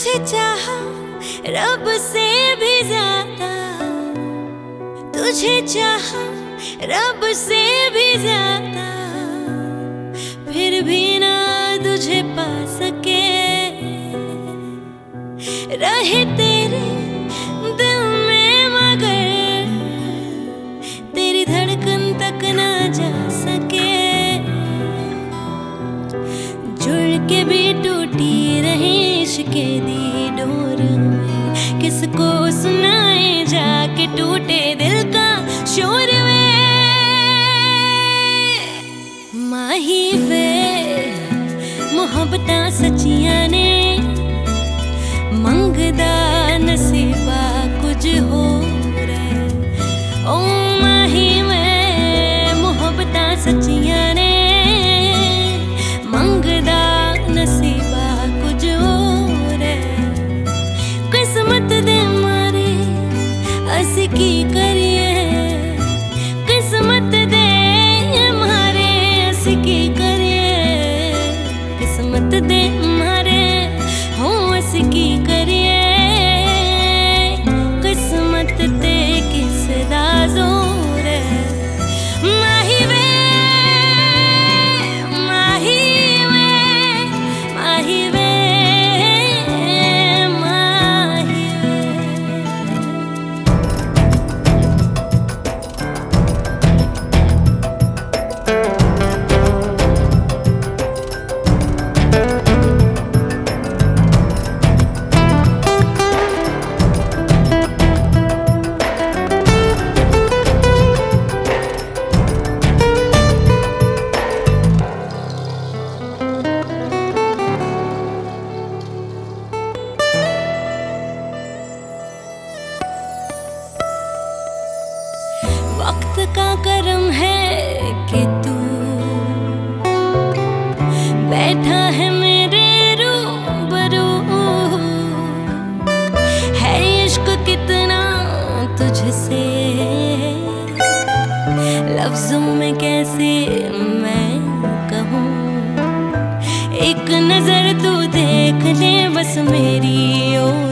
तुझे चाहा रब से भी ज़्यादा। तुझे चाहा रब से भी ज़्यादा। फिर भी ना तुझे पा सके। रहे तेरे दिल में मगर, तेरी धड़कन तक ना जा सके। जुड़ के भी टूटी के दी डोर किसको सुनाए जाके टूटे दिल ей का करम है कि तू बैठा है मेरे रूबरू। है इश्क कितना तुझसे? लफ्जों में कैसे मैं कहूँ? एक नज़र तू देख ले बस मेरी ओर।